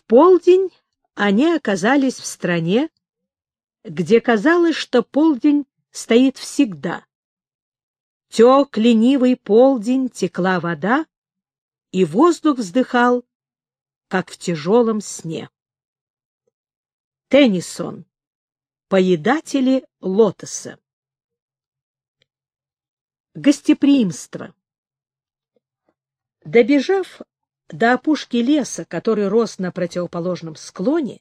В полдень они оказались в стране, где казалось, что полдень стоит всегда. Тек ленивый полдень, текла вода, и воздух вздыхал, как в тяжелом сне. Теннисон. Поедатели лотоса. Гостеприимство. Добежав до опушки леса, который рос на противоположном склоне,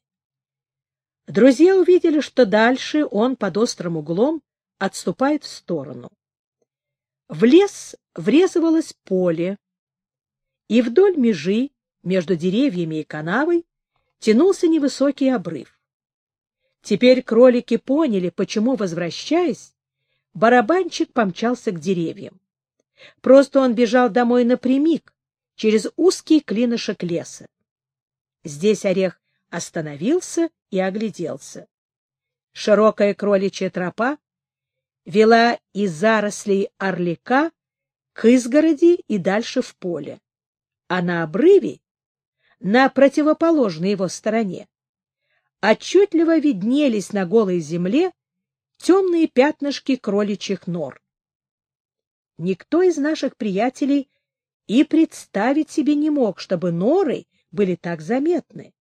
друзья увидели, что дальше он под острым углом отступает в сторону. В лес врезывалось поле, и вдоль межи, между деревьями и канавой, тянулся невысокий обрыв. Теперь кролики поняли, почему, возвращаясь, барабанчик помчался к деревьям. Просто он бежал домой напрямик, через узкий клинышек леса. Здесь орех остановился и огляделся. Широкая кроличья тропа вела из зарослей орлика к изгороди и дальше в поле. А на обрыве, на противоположной его стороне, отчетливо виднелись на голой земле темные пятнышки кроличьих нор. Никто из наших приятелей и представить себе не мог, чтобы норы были так заметны.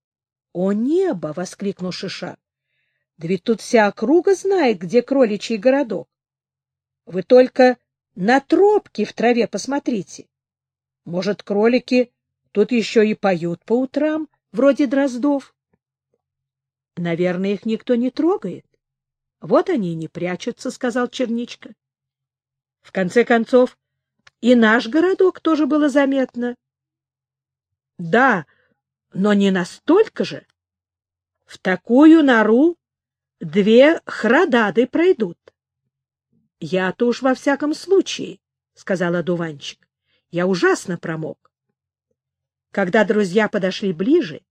— О небо! — воскликнул Шиша. — Да ведь тут вся округа знает, где кроличий городок. Вы только на тропки в траве посмотрите. Может, кролики тут еще и поют по утрам, вроде дроздов? — Наверное, их никто не трогает. Вот они и не прячутся, — сказал Черничка. В конце концов, и наш городок тоже было заметно. Да, но не настолько же. В такую нору две храдады пройдут. — Я-то уж во всяком случае, — сказал одуванчик. — Я ужасно промок. Когда друзья подошли ближе,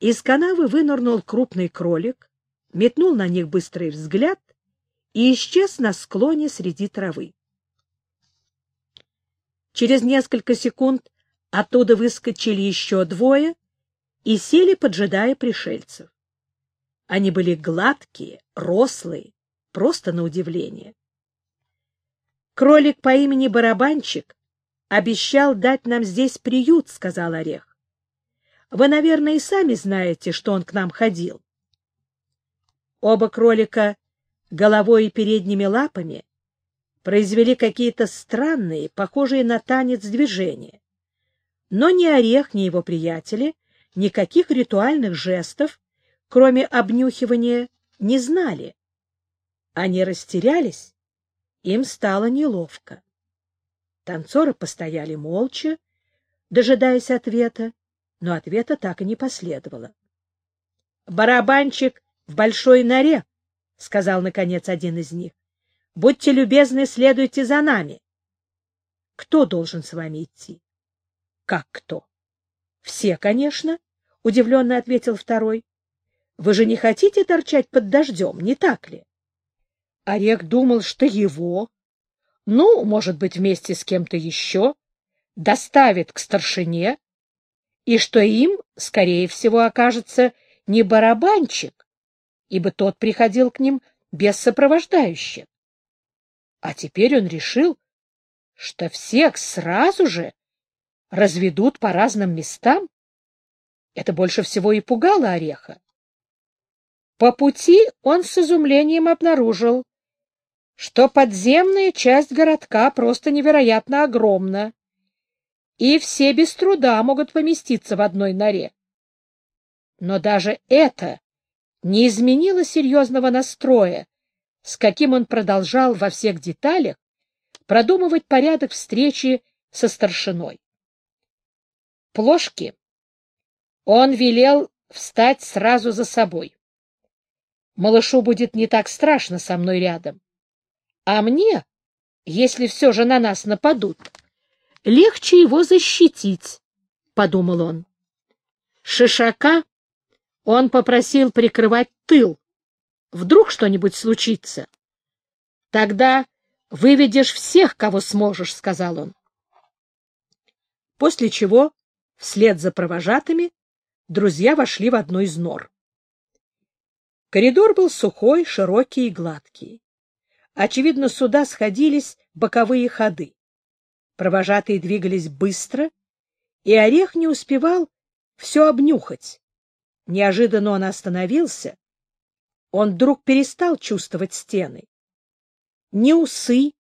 из канавы вынырнул крупный кролик, метнул на них быстрый взгляд и исчез на склоне среди травы. Через несколько секунд оттуда выскочили еще двое и сели, поджидая пришельцев. Они были гладкие, рослые, просто на удивление. Кролик по имени Барабанчик обещал дать нам здесь приют, — сказал Орех. Вы, наверное, и сами знаете, что он к нам ходил. Оба кролика головой и передними лапами произвели какие-то странные, похожие на танец движения. Но ни Орех, ни его приятели никаких ритуальных жестов, кроме обнюхивания, не знали. Они растерялись, им стало неловко. Танцоры постояли молча, дожидаясь ответа, но ответа так и не последовало. Барабанчик в большой норе, — сказал, наконец, один из них. — Будьте любезны, следуйте за нами. — Кто должен с вами идти? — Как кто? — Все, конечно, — удивленно ответил второй. — Вы же не хотите торчать под дождем, не так ли? Орех думал, что его, ну, может быть, вместе с кем-то еще, доставит к старшине, и что им, скорее всего, окажется не барабанчик, ибо тот приходил к ним без сопровождающих. А теперь он решил, что всех сразу же разведут по разным местам. Это больше всего и пугало Ореха. По пути он с изумлением обнаружил, что подземная часть городка просто невероятно огромна, и все без труда могут поместиться в одной норе. Но даже это не изменило серьезного настроя, с каким он продолжал во всех деталях продумывать порядок встречи со старшиной. Плошки он велел встать сразу за собой. Малышу будет не так страшно со мной рядом. А мне, если все же на нас нападут, легче его защитить, — подумал он. Шишака он попросил прикрывать тыл. Вдруг что-нибудь случится. Тогда выведешь всех, кого сможешь, — сказал он. После чего, вслед за провожатыми, друзья вошли в одну из нор. Коридор был сухой, широкий и гладкий. Очевидно, сюда сходились боковые ходы. Провожатые двигались быстро, и Орех не успевал все обнюхать. Неожиданно он остановился. Он вдруг перестал чувствовать стены. Ни усы,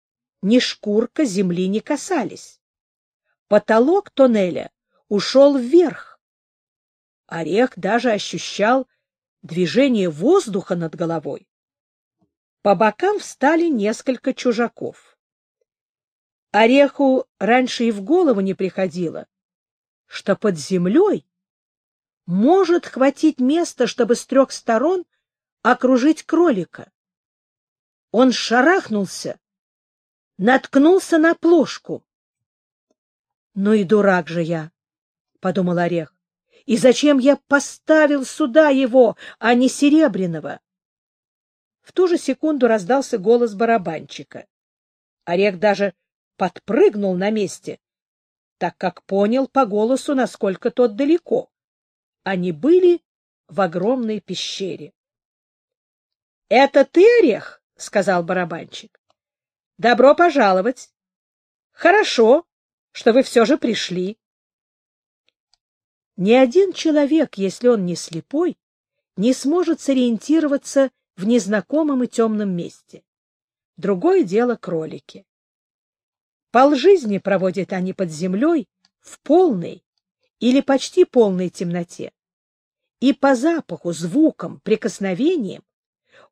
ни шкурка земли не касались. Потолок тоннеля ушел вверх. Орех даже ощущал движение воздуха над головой. По бокам встали несколько чужаков. Ореху раньше и в голову не приходило, что под землей может хватить места, чтобы с трех сторон окружить кролика. Он шарахнулся, наткнулся на плошку. — Ну и дурак же я, — подумал Орех. — И зачем я поставил сюда его, а не Серебряного? В ту же секунду раздался голос барабанщика. Орех даже подпрыгнул на месте, так как понял по голосу, насколько тот далеко. Они были в огромной пещере. — Это ты, Орех? — сказал барабанщик. — Добро пожаловать. — Хорошо, что вы все же пришли. Ни один человек, если он не слепой, не сможет сориентироваться в незнакомом и темном месте. Другое дело кролики. Полжизни проводят они под землей в полной или почти полной темноте. И по запаху, звукам, прикосновениям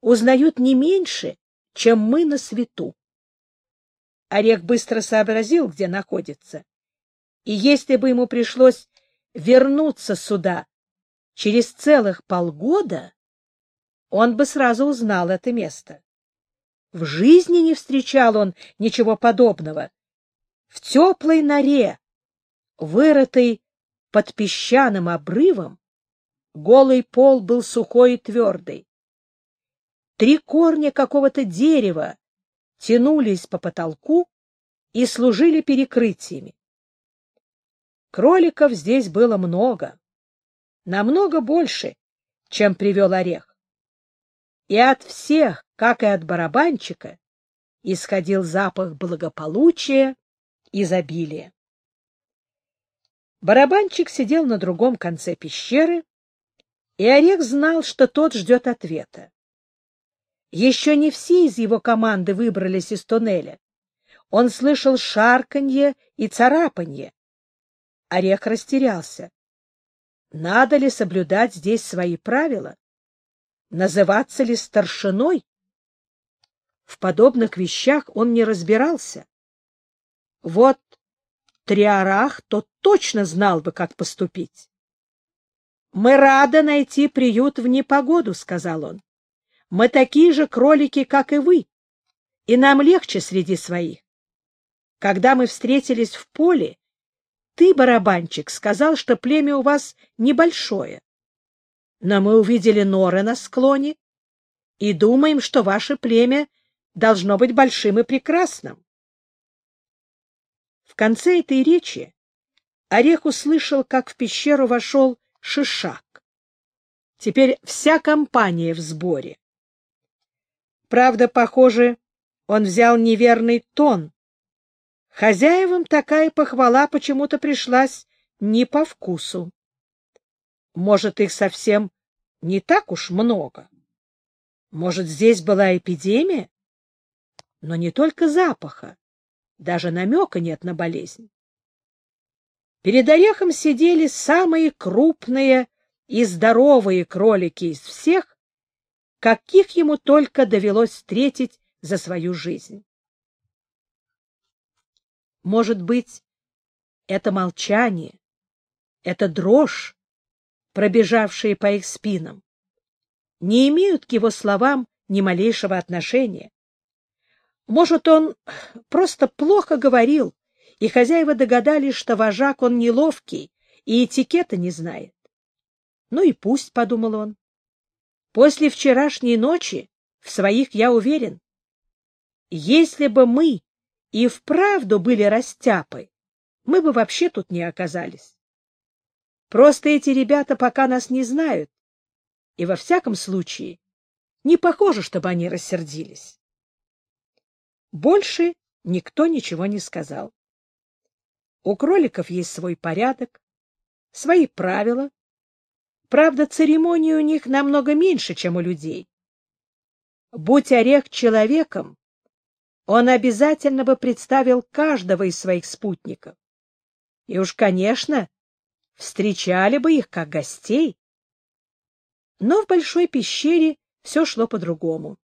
узнают не меньше, чем мы на свету. Орех быстро сообразил, где находится. И если бы ему пришлось вернуться сюда через целых полгода, он бы сразу узнал это место. В жизни не встречал он ничего подобного. В теплой норе, вырытой под песчаным обрывом, голый пол был сухой и твердый. Три корня какого-то дерева тянулись по потолку и служили перекрытиями. Кроликов здесь было много, намного больше, чем привел орех и от всех, как и от барабанчика, исходил запах благополучия, изобилия. Барабанчик сидел на другом конце пещеры, и Орех знал, что тот ждет ответа. Еще не все из его команды выбрались из туннеля. Он слышал шарканье и царапанье. Орех растерялся. Надо ли соблюдать здесь свои правила? называться ли старшиной? В подобных вещах он не разбирался. Вот Триарах, тот точно знал бы, как поступить. — Мы рады найти приют в непогоду, — сказал он. — Мы такие же кролики, как и вы, и нам легче среди своих. Когда мы встретились в поле, ты, барабанчик, сказал, что племя у вас небольшое но мы увидели норы на склоне и думаем, что ваше племя должно быть большим и прекрасным. В конце этой речи Орех услышал, как в пещеру вошел Шишак. Теперь вся компания в сборе. Правда, похоже, он взял неверный тон. Хозяевам такая похвала почему-то пришлась не по вкусу. Может, их совсем не так уж много. Может, здесь была эпидемия? Но не только запаха, даже намека нет на болезнь. Перед орехом сидели самые крупные и здоровые кролики из всех, каких ему только довелось встретить за свою жизнь. Может быть, это молчание, это дрожь, пробежавшие по их спинам, не имеют к его словам ни малейшего отношения. Может, он просто плохо говорил, и хозяева догадались, что вожак он неловкий и этикета не знает. Ну и пусть, — подумал он. После вчерашней ночи в своих я уверен. Если бы мы и вправду были растяпы, мы бы вообще тут не оказались. Просто эти ребята пока нас не знают, и во всяком случае не похоже, чтобы они рассердились. Больше никто ничего не сказал. У кроликов есть свой порядок, свои правила. Правда, церемонии у них намного меньше, чем у людей. Будь орех человеком, он обязательно бы представил каждого из своих спутников. И уж, конечно, встречали бы их как гостей. Но в большой пещере все шло по-другому.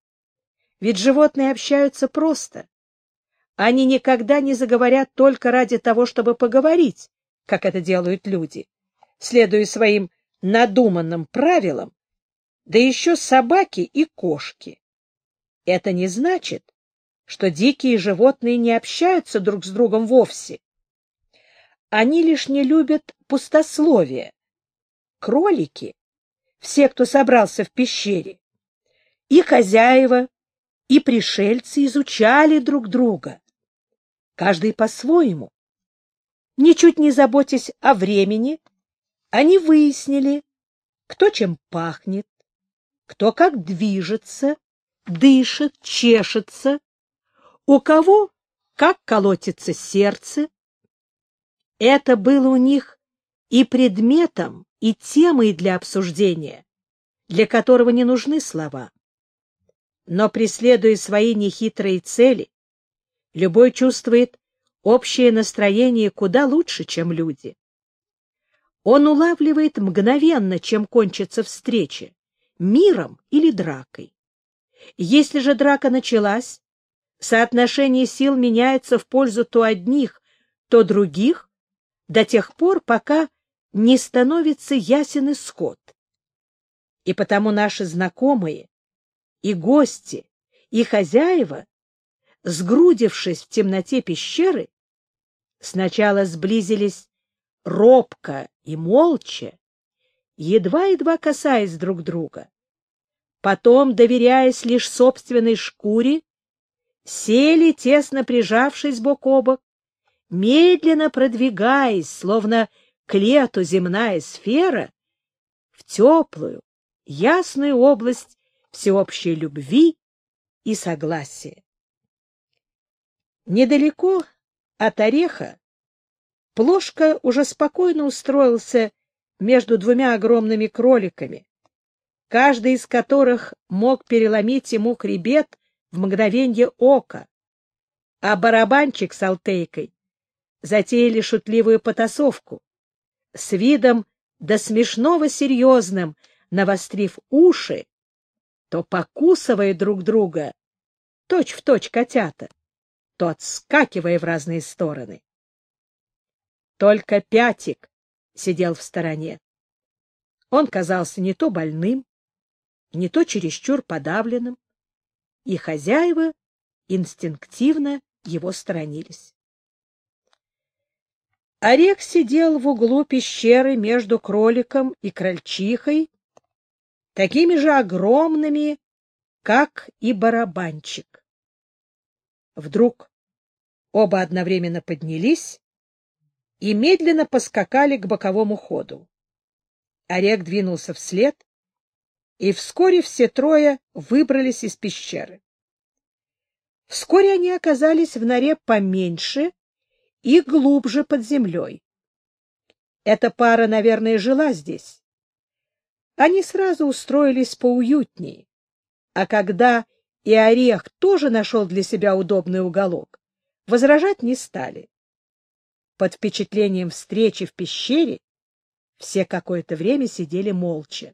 Ведь животные общаются просто. Они никогда не заговорят только ради того, чтобы поговорить, как это делают люди, следуя своим надуманным правилам, да еще собаки и кошки. Это не значит, что дикие животные не общаются друг с другом вовсе. Они лишь не любят пустословия. Кролики, все, кто собрался в пещере, и хозяева, и пришельцы изучали друг друга, каждый по-своему. Ничуть не заботясь о времени, они выяснили, кто чем пахнет, кто как движется, дышит, чешется, у кого как колотится сердце. Это было у них и предметом, и темой для обсуждения, для которого не нужны слова. Но, преследуя свои нехитрые цели, любой чувствует общее настроение куда лучше, чем люди. Он улавливает мгновенно, чем кончится встреча, миром или дракой. Если же драка началась, соотношение сил меняется в пользу то одних, то других, до тех пор, пока не становится ясен исход. И потому наши знакомые, и гости, и хозяева, сгрудившись в темноте пещеры, сначала сблизились робко и молча, едва-едва касаясь друг друга, потом, доверяясь лишь собственной шкуре, сели, тесно прижавшись бок о бок, медленно продвигаясь, словно к лету земная сфера, в теплую, ясную область всеобщей любви и согласия. Недалеко от ореха Плошка уже спокойно устроился между двумя огромными кроликами, каждый из которых мог переломить ему хребет в мгновенье ока, а барабанчик с алтейкой затеяли шутливую потасовку с видом до смешного серьезным, навострив уши, то покусывая друг друга, точь в точь котята, то отскакивая в разные стороны. Только Пятик сидел в стороне. Он казался не то больным, не то чересчур подавленным, и хозяева инстинктивно его сторонились. Орех сидел в углу пещеры между кроликом и крольчихой, такими же огромными, как и барабанчик. Вдруг оба одновременно поднялись и медленно поскакали к боковому ходу. Орех двинулся вслед, и вскоре все трое выбрались из пещеры. Вскоре они оказались в норе поменьше и глубже под землей. Эта пара, наверное, жила здесь. Они сразу устроились поуютнее, а когда и Орех тоже нашел для себя удобный уголок, возражать не стали. Под впечатлением встречи в пещере все какое-то время сидели молча.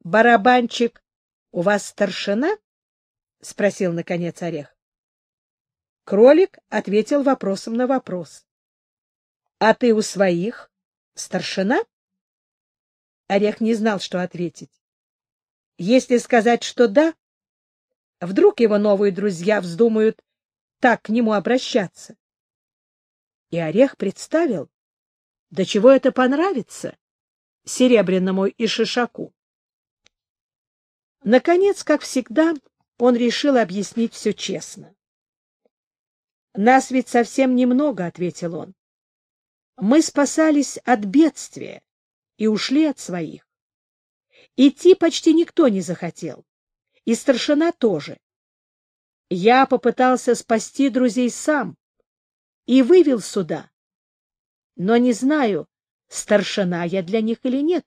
Барабанчик, у вас старшина? — спросил, наконец, Орех. Кролик ответил вопросом на вопрос. — А ты у своих старшина? Орех не знал, что ответить. Если сказать, что да, вдруг его новые друзья вздумают так к нему обращаться. И Орех представил, до чего это понравится Серебряному и Шишаку. Наконец, как всегда, он решил объяснить все честно. «Нас ведь совсем немного», — ответил он. Мы спасались от бедствия и ушли от своих. Идти почти никто не захотел, и старшина тоже. Я попытался спасти друзей сам и вывел сюда, но не знаю, старшина я для них или нет.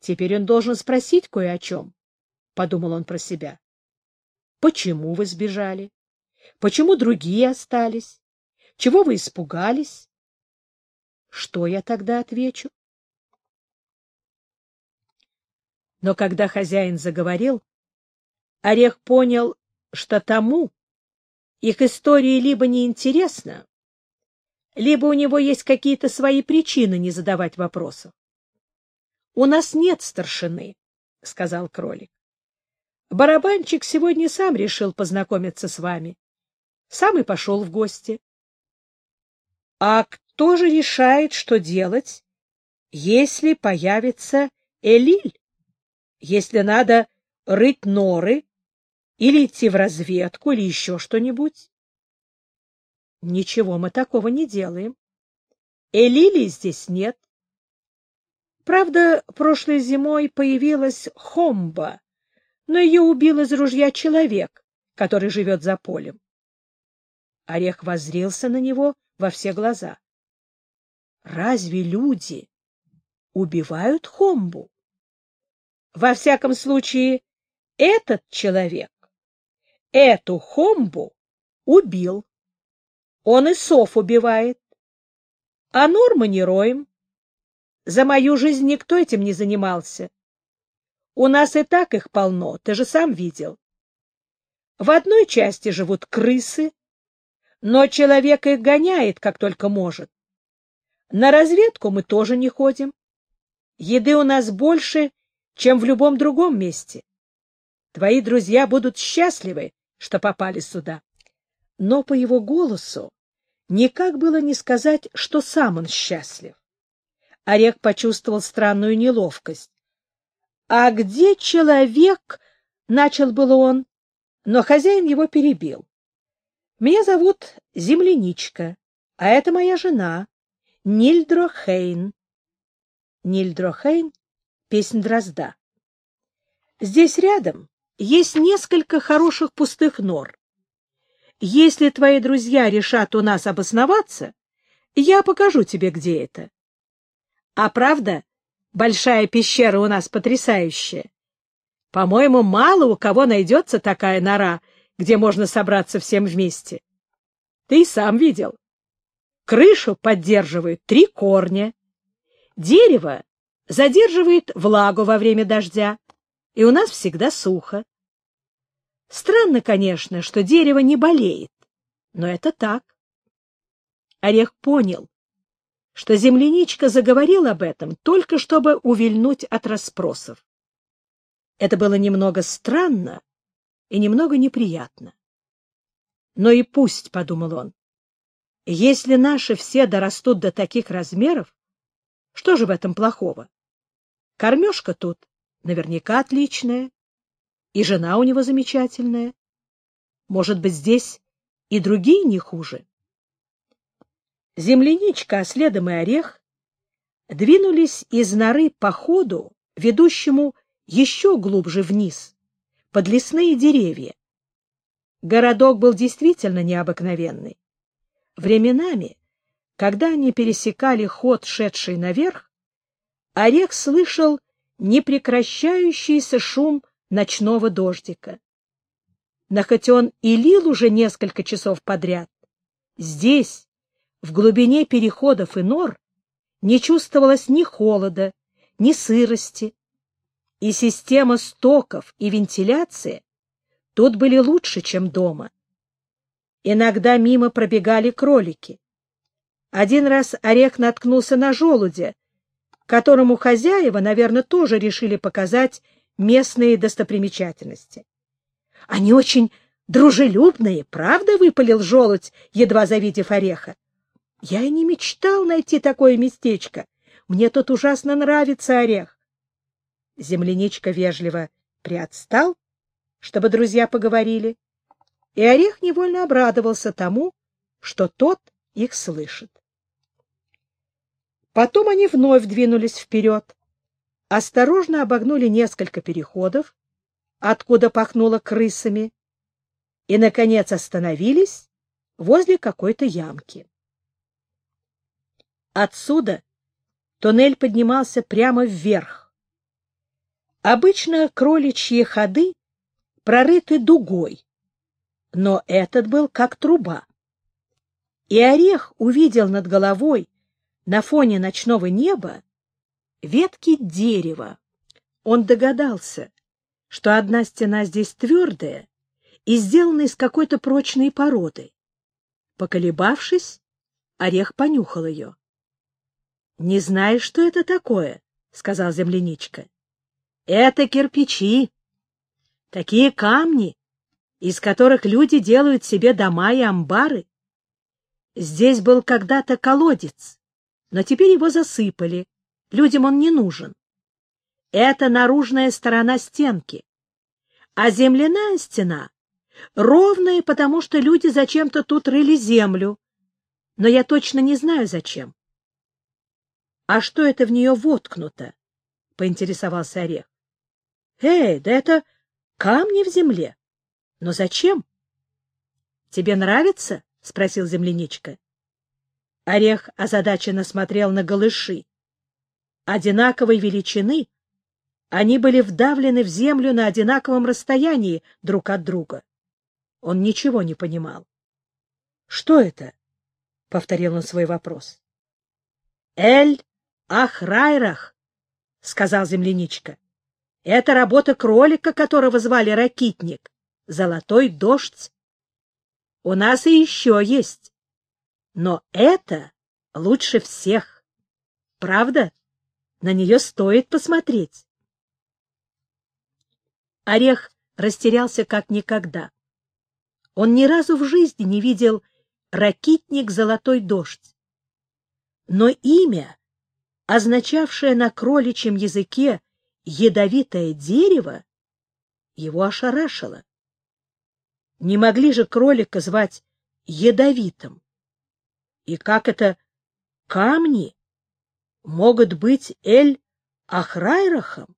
Теперь он должен спросить кое о чем, — подумал он про себя. Почему вы сбежали? Почему другие остались? Чего вы испугались? Что я тогда отвечу? Но когда хозяин заговорил, Орех понял, что тому их история либо неинтересна, либо у него есть какие-то свои причины не задавать вопросов. — У нас нет старшины, — сказал кролик. — Барабанчик сегодня сам решил познакомиться с вами. Сам и пошел в гости. — А кто же решает, что делать, если появится Элиль? Если надо рыть норы или идти в разведку или еще что-нибудь? Ничего мы такого не делаем. Элили здесь нет. Правда, прошлой зимой появилась Хомба, но ее убил из ружья человек, который живет за полем. Орех воззрился на него во все глаза. Разве люди убивают Хомбу? Во всяком случае, этот человек эту Хомбу убил. Он и сов убивает. А Норма не роем. За мою жизнь никто этим не занимался. У нас и так их полно, ты же сам видел. В одной части живут крысы, но человек их гоняет, как только может. На разведку мы тоже не ходим. Еды у нас больше, чем в любом другом месте. Твои друзья будут счастливы, что попали сюда. Но по его голосу никак было не сказать, что сам он счастлив. Орех почувствовал странную неловкость. — А где человек? — начал было он, но хозяин его перебил. — Меня зовут Земляничка, а это моя жена, Нильдро Хейн. Нильдро Хейн — песнь дрозда. Здесь рядом есть несколько хороших пустых нор. Если твои друзья решат у нас обосноваться, я покажу тебе, где это. А правда, большая пещера у нас потрясающая. По-моему, мало у кого найдется такая нора, где можно собраться всем вместе. Ты и сам видел. Крышу поддерживают три корня. Дерево задерживает влагу во время дождя, и у нас всегда сухо. Странно, конечно, что дерево не болеет, но это так. Орех понял, что земляничка заговорил об этом только чтобы увильнуть от расспросов. Это было немного странно и немного неприятно. Но и пусть, — подумал он, — если наши все дорастут до таких размеров, что же в этом плохого? Кормежка тут наверняка отличная, и жена у него замечательная. Может быть, здесь и другие не хуже. Земляничка, а следом и орех, двинулись из норы по ходу, ведущему еще глубже вниз, под лесные деревья. Городок был действительно необыкновенный. Временами, когда они пересекали ход, шедший наверх, Орех слышал непрекращающийся шум ночного дождика. Но хоть он и лил уже несколько часов подряд, здесь, в глубине переходов и нор, не чувствовалось ни холода, ни сырости, и система стоков и вентиляции тут были лучше, чем дома. Иногда мимо пробегали кролики. Один раз орех наткнулся на желудя, которому хозяева, наверное, тоже решили показать местные достопримечательности. — Они очень дружелюбные, правда? — выпалил желудь, едва завидев ореха. — Я и не мечтал найти такое местечко. Мне тут ужасно нравится орех. Земляничка вежливо приотстал, чтобы друзья поговорили, и орех невольно обрадовался тому, что тот их слышит. Потом они вновь двинулись вперед, осторожно обогнули несколько переходов, откуда пахнуло крысами, и, наконец, остановились возле какой-то ямки. Отсюда туннель поднимался прямо вверх. Обычно кроличьи ходы прорыты дугой, но этот был как труба. И Орех увидел над головой на фоне ночного неба ветки дерева. Он догадался, что одна стена здесь твердая и сделана из какой-то прочной породы. Поколебавшись, Орех понюхал ее. — Не знаешь, что это такое? — сказал земляничка. — Это кирпичи. Такие камни, из которых люди делают себе дома и амбары. Здесь был когда-то колодец, но теперь его засыпали. Людям он не нужен. Это наружная сторона стенки. А земляная стена ровная, потому что люди зачем-то тут рыли землю. Но я точно не знаю, зачем. — А что это в нее воткнуто? — поинтересовался Орех. — Эй, да это камни в земле. Но зачем? — Тебе нравится? — спросил земляничка. Орех озадаченно смотрел на голыши. Одинаковой величины они были вдавлены в землю на одинаковом расстоянии друг от друга. Он ничего не понимал. — Что это? — повторил он свой вопрос. — Эль Ахрайрах, — сказал земляничка. — Это работа кролика, которого звали Ракитник. Золотой дождь. У нас и еще есть. Но это лучше всех. Правда? На нее стоит посмотреть. Орех растерялся как никогда. Он ни разу в жизни не видел ракитник «Золотой дождь». Но имя, означавшее на кроличьем языке «ядовитое дерево», его ошарашило. Не могли же кролика звать ядовитым? И как это камни могут быть Эль-Ахрайрахом?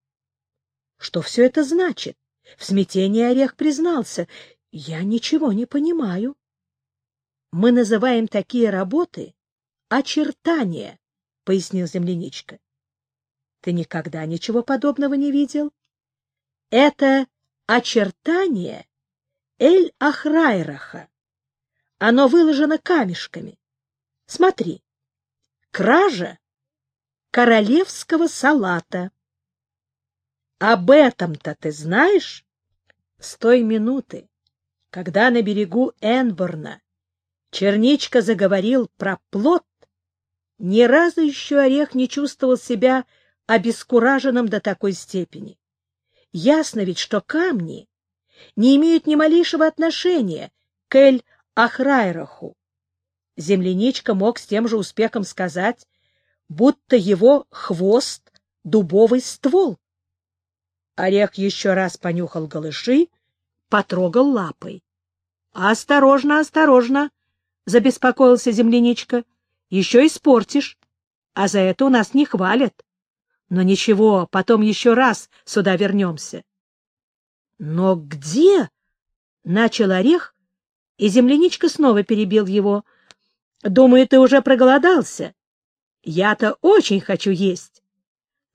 Что все это значит? В смятении Орех признался. Я ничего не понимаю. Мы называем такие работы очертания, — пояснил земляничка. Ты никогда ничего подобного не видел? Это очертание Эль-Ахрайраха. Оно выложено камешками. Смотри, кража королевского салата. Об этом-то ты знаешь? С той минуты, когда на берегу Энборна Черничка заговорил про плод, ни разу еще Орех не чувствовал себя обескураженным до такой степени. Ясно ведь, что камни не имеют ни малейшего отношения к Эль-Ахрайраху земляничка мог с тем же успехом сказать, будто его хвост — дубовый ствол. Орех еще раз понюхал голыши, потрогал лапой. — Осторожно, осторожно! — забеспокоился земляничка. — Еще испортишь, а за это у нас не хвалят. Но ничего, потом еще раз сюда вернемся. — Но где? — начал орех, и земляничка снова перебил его — Думаю, ты уже проголодался. Я-то очень хочу есть.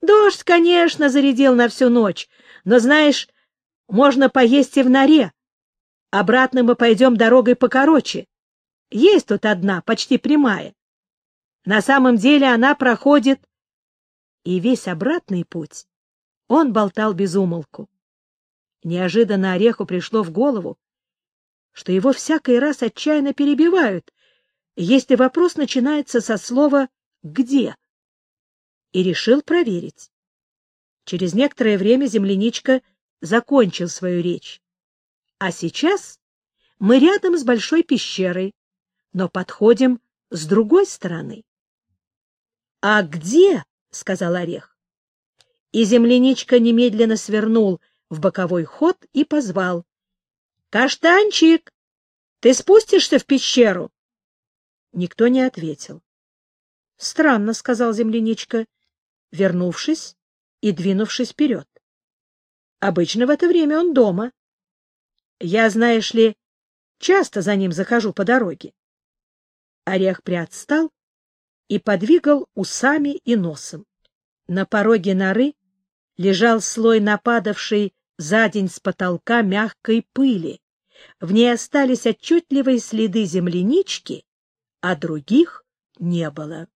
Дождь, конечно, зарядил на всю ночь, но, знаешь, можно поесть и в норе. Обратно мы пойдем дорогой покороче. Есть тут одна, почти прямая. На самом деле она проходит... И весь обратный путь он болтал без умолку. Неожиданно Ореху пришло в голову, что его всякий раз отчаянно перебивают, если вопрос начинается со слова «где?» и решил проверить. Через некоторое время земляничка закончил свою речь. А сейчас мы рядом с большой пещерой, но подходим с другой стороны. — А где? — сказал Орех. И земляничка немедленно свернул в боковой ход и позвал. — Каштанчик, ты спустишься в пещеру? Никто не ответил. — Странно, — сказал земляничка, вернувшись и двинувшись вперед. — Обычно в это время он дома. Я, знаешь ли, часто за ним захожу по дороге. Орех приотстал и подвигал усами и носом. На пороге норы лежал слой нападавшей за день с потолка мягкой пыли. В ней остались отчетливые следы землянички, а других не было.